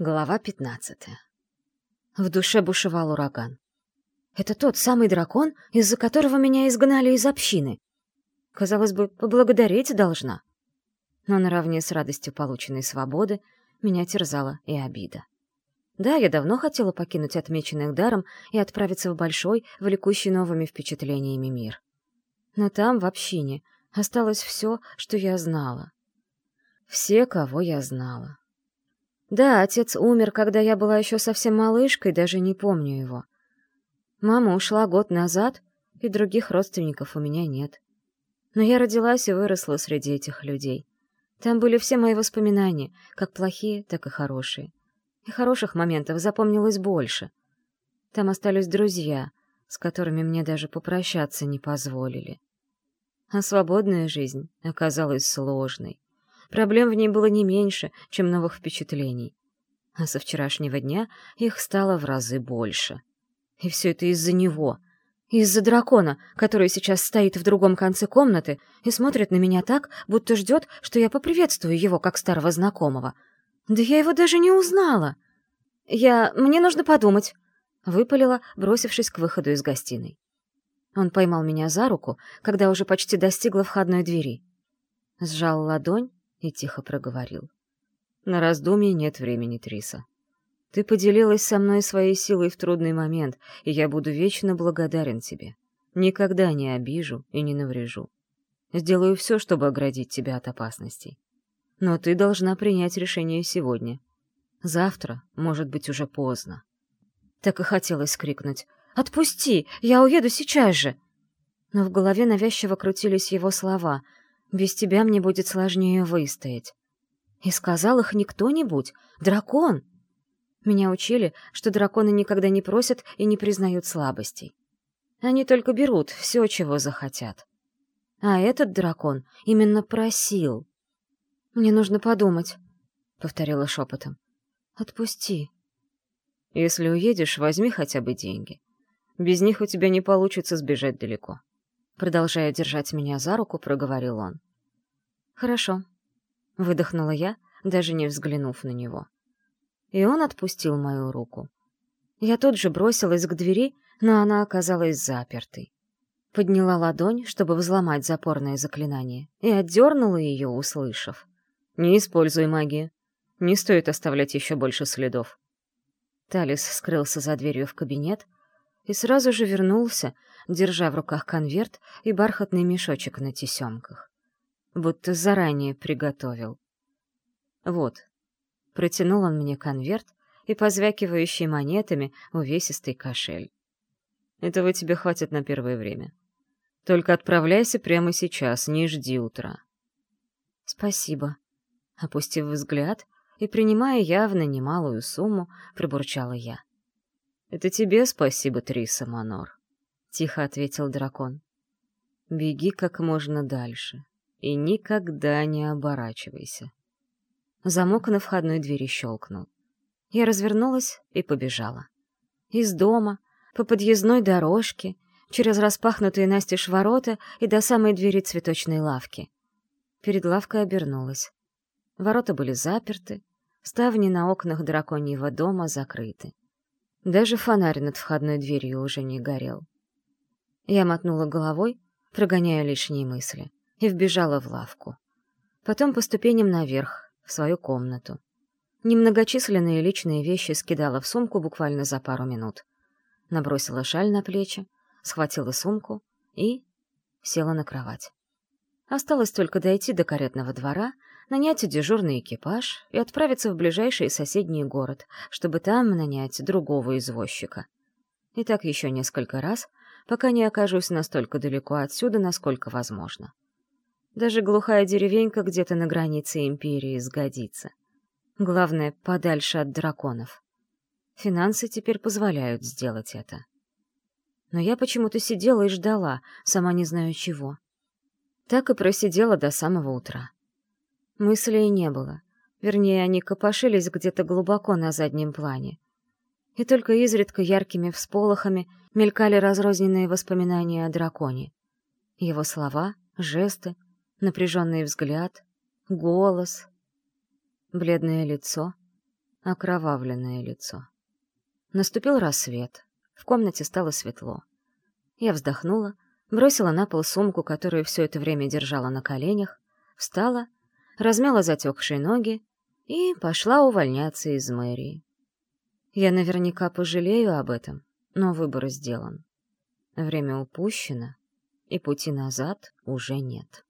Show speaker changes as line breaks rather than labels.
Глава пятнадцатая. В душе бушевал ураган. Это тот самый дракон, из-за которого меня изгнали из общины. Казалось бы, поблагодарить должна. Но наравне с радостью полученной свободы меня терзала и обида. Да, я давно хотела покинуть отмеченных даром и отправиться в большой, влекущий новыми впечатлениями мир. Но там, в общине, осталось все, что я знала. Все, кого я знала. Да, отец умер, когда я была еще совсем малышкой, даже не помню его. Мама ушла год назад, и других родственников у меня нет. Но я родилась и выросла среди этих людей. Там были все мои воспоминания, как плохие, так и хорошие. И хороших моментов запомнилось больше. Там остались друзья, с которыми мне даже попрощаться не позволили. А свободная жизнь оказалась сложной. Проблем в ней было не меньше, чем новых впечатлений. А со вчерашнего дня их стало в разы больше. И все это из-за него. Из-за дракона, который сейчас стоит в другом конце комнаты и смотрит на меня так, будто ждет, что я поприветствую его, как старого знакомого. Да я его даже не узнала. Я... Мне нужно подумать. Выпалила, бросившись к выходу из гостиной. Он поймал меня за руку, когда уже почти достигла входной двери. Сжал ладонь и тихо проговорил. «На раздумье нет времени, Триса. Ты поделилась со мной своей силой в трудный момент, и я буду вечно благодарен тебе. Никогда не обижу и не наврежу. Сделаю все, чтобы оградить тебя от опасностей. Но ты должна принять решение сегодня. Завтра, может быть, уже поздно». Так и хотелось крикнуть. «Отпусти! Я уеду сейчас же!» Но в голове навязчиво крутились его слова — без тебя мне будет сложнее выстоять. И сказал их не кто-нибудь, дракон. Меня учили, что драконы никогда не просят и не признают слабостей. Они только берут все, чего захотят. А этот дракон именно просил. «Мне нужно подумать», — повторила шепотом. «Отпусти». «Если уедешь, возьми хотя бы деньги. Без них у тебя не получится сбежать далеко». Продолжая держать меня за руку, проговорил он. «Хорошо», — выдохнула я, даже не взглянув на него. И он отпустил мою руку. Я тут же бросилась к двери, но она оказалась запертой. Подняла ладонь, чтобы взломать запорное заклинание, и отдернула ее, услышав. «Не используй магию. Не стоит оставлять еще больше следов». Талис скрылся за дверью в кабинет и сразу же вернулся, держа в руках конверт и бархатный мешочек на тесемках будто заранее приготовил. Вот. Протянул он мне конверт и позвякивающий монетами увесистый кошель. Этого тебе хватит на первое время. Только отправляйся прямо сейчас, не жди утра. Спасибо. Опустив взгляд и принимая явно немалую сумму, пробурчала я. Это тебе спасибо, Триса Манор, — тихо ответил дракон. Беги как можно дальше и никогда не оборачивайся. Замок на входной двери щелкнул. Я развернулась и побежала. Из дома, по подъездной дорожке, через распахнутые настежь ворота и до самой двери цветочной лавки. Перед лавкой обернулась. Ворота были заперты, ставни на окнах драконьего дома закрыты. Даже фонарь над входной дверью уже не горел. Я мотнула головой, прогоняя лишние мысли и вбежала в лавку. Потом по ступеням наверх, в свою комнату. Немногочисленные личные вещи скидала в сумку буквально за пару минут. Набросила шаль на плечи, схватила сумку и села на кровать. Осталось только дойти до каретного двора, нанять дежурный экипаж и отправиться в ближайший соседний город, чтобы там нанять другого извозчика. И так еще несколько раз, пока не окажусь настолько далеко отсюда, насколько возможно. Даже глухая деревенька где-то на границе империи сгодится. Главное, подальше от драконов. Финансы теперь позволяют сделать это. Но я почему-то сидела и ждала, сама не знаю чего. Так и просидела до самого утра. Мыслей не было. Вернее, они копошились где-то глубоко на заднем плане. И только изредка яркими всполохами мелькали разрозненные воспоминания о драконе. Его слова, жесты, напряженный взгляд, голос, бледное лицо, окровавленное лицо. Наступил рассвет. В комнате стало светло. Я вздохнула, бросила на пол сумку, которую все это время держала на коленях, встала, размяла затекшие ноги и пошла увольняться из мэрии. Я наверняка пожалею об этом, но выбор сделан. Время упущено, и пути назад уже нет.